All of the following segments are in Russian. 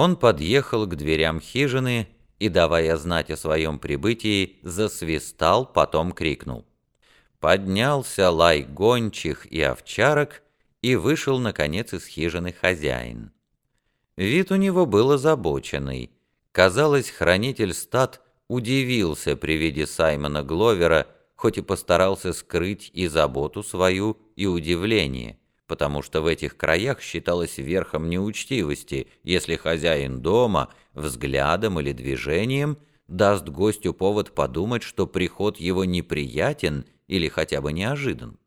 Он подъехал к дверям хижины и, давая знать о своем прибытии, засвистал, потом крикнул. Поднялся лай гончих и овчарок, и вышел, наконец, из хижины хозяин. Вид у него был озабоченный. Казалось, хранитель стад удивился при виде Саймона Гловера, хоть и постарался скрыть и заботу свою, и удивление, потому что в этих краях считалось верхом неучтивости, если хозяин дома взглядом или движением даст гостю повод подумать, что приход его неприятен или хотя бы неожидан.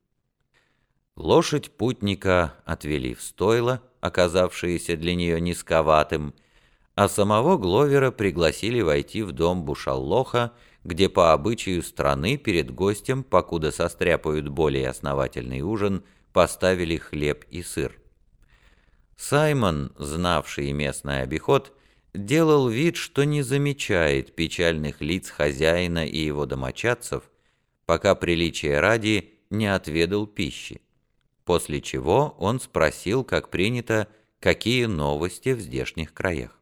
Лошадь путника отвели в стойло, оказавшееся для нее низковатым, а самого Гловера пригласили войти в дом Бушаллоха, где по обычаю страны перед гостем, покуда состряпают более основательный ужин, поставили хлеб и сыр. Саймон, знавший местный обиход, делал вид, что не замечает печальных лиц хозяина и его домочадцев, пока приличие ради не отведал пищи. После чего он спросил, как принято, какие новости в здешних краях.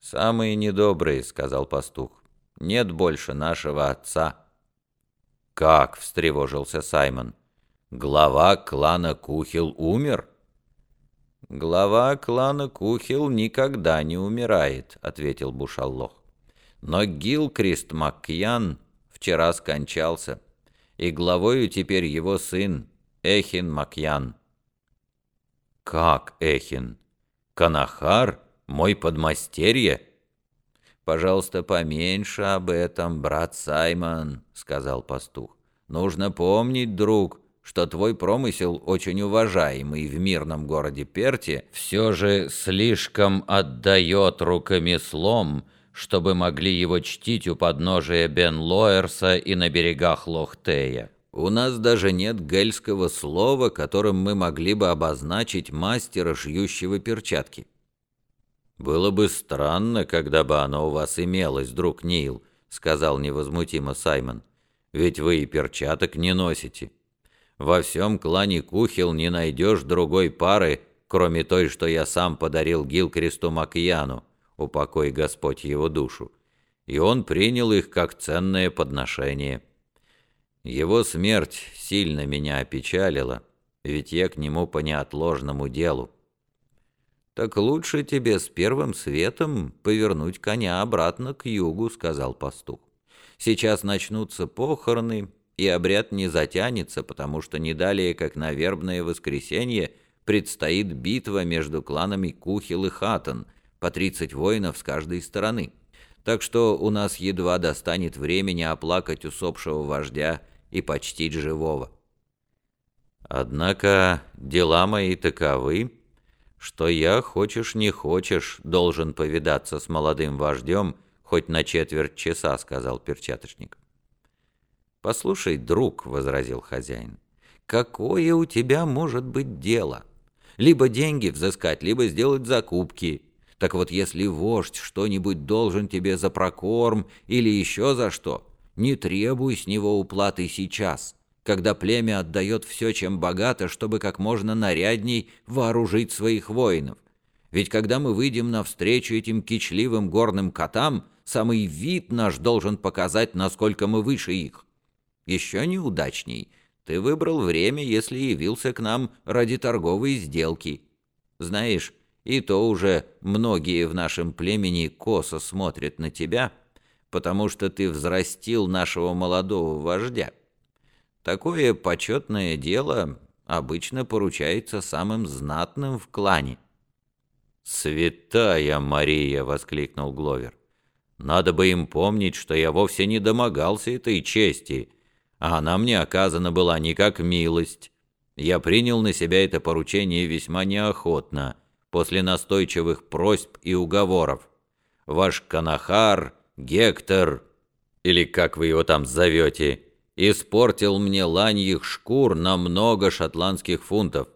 «Самые недобрые», — сказал пастух. «Нет больше нашего отца». «Как?» — встревожился Саймон. «Глава клана Кухил умер?» «Глава клана Кухил никогда не умирает», — ответил Бушаллох. «Но Гилкрист Макьян вчера скончался, и главою теперь его сын Эхин Макьян». «Как Эхин? Канахар?» Мой подмастерье?» «Пожалуйста, поменьше об этом, брат Саймон», — сказал пастух. «Нужно помнить, друг, что твой промысел, очень уважаемый в мирном городе Перте, все же слишком отдает рукомеслом, чтобы могли его чтить у подножия Бен Лоерса и на берегах Лохтея. У нас даже нет гельского слова, которым мы могли бы обозначить мастера, шьющего перчатки. «Было бы странно, когда бы оно у вас имелось, друг Нил», — сказал невозмутимо Саймон. «Ведь вы и перчаток не носите. Во всем клане Кухил не найдешь другой пары, кроме той, что я сам подарил Гилкресту Макьяну, упокой Господь его душу, и он принял их как ценное подношение. Его смерть сильно меня опечалила, ведь я к нему по неотложному делу. «Так лучше тебе с первым светом повернуть коня обратно к югу», — сказал пастух. «Сейчас начнутся похороны, и обряд не затянется, потому что не далее, как на вербное воскресенье, предстоит битва между кланами Кухил и Хатан, по 30 воинов с каждой стороны. Так что у нас едва достанет времени оплакать усопшего вождя и почтить живого». «Однако дела мои таковы», что я, хочешь не хочешь, должен повидаться с молодым вождем хоть на четверть часа», — сказал перчаточник. «Послушай, друг», — возразил хозяин, — «какое у тебя может быть дело? Либо деньги взыскать, либо сделать закупки. Так вот, если вождь что-нибудь должен тебе за прокорм или еще за что, не требуй с него уплаты сейчас» когда племя отдает все, чем богато, чтобы как можно нарядней вооружить своих воинов. Ведь когда мы выйдем навстречу этим кичливым горным котам, самый вид наш должен показать, насколько мы выше их. Еще неудачней. Ты выбрал время, если явился к нам ради торговой сделки. Знаешь, и то уже многие в нашем племени косо смотрят на тебя, потому что ты взрастил нашего молодого вождя. Такое почетное дело обычно поручается самым знатным в клане. «Святая Мария!» — воскликнул Гловер. «Надо бы им помнить, что я вовсе не домогался этой чести, а она мне оказана была не как милость. Я принял на себя это поручение весьма неохотно, после настойчивых просьб и уговоров. Ваш Канахар, Гектор, или как вы его там зовете, испортил мне ланьих шкур на много шотландских фунтов.